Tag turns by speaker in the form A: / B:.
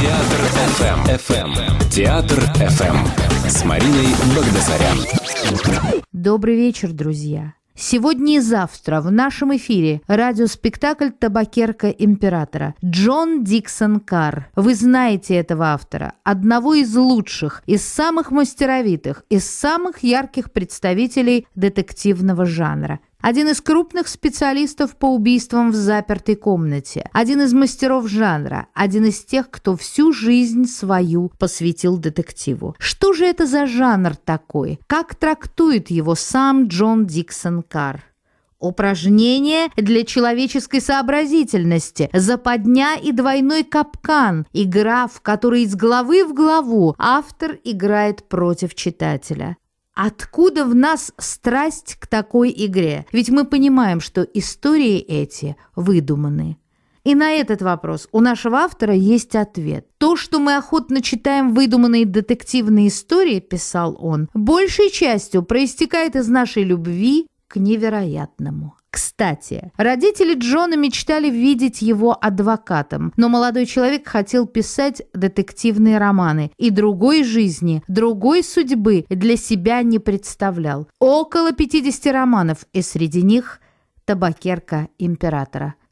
A: Театр ФМ. ФМ. Театр ФМ. С Мариной Багдасарян.
B: Добрый вечер, друзья. Сегодня и завтра в нашем эфире радиоспектакль «Табакерка императора» Джон Диксон Карр. Вы знаете этого автора, одного из лучших, из самых мастеровитых, из самых ярких представителей детективного жанра – один из крупных специалистов по убийствам в запертой комнате, один из мастеров жанра, один из тех, кто всю жизнь свою посвятил детективу. Что же это за жанр такой? Как трактует его сам Джон Диксон Карр? Упражнение для человеческой сообразительности, западня и двойной капкан, игра, в которой из главы в главу автор играет против читателя. Откуда в нас страсть к такой игре? Ведь мы понимаем, что истории эти выдуманы. И на этот вопрос у нашего автора есть ответ. То, что мы охотно читаем выдуманные детективные истории, писал он, большей частью проистекает из нашей любви к невероятному. Кстати, родители Джона мечтали видеть его адвокатом, но молодой человек хотел писать детективные романы и другой жизни, другой судьбы для себя не представлял. Около 50 романов, и среди них «Табакерка императора».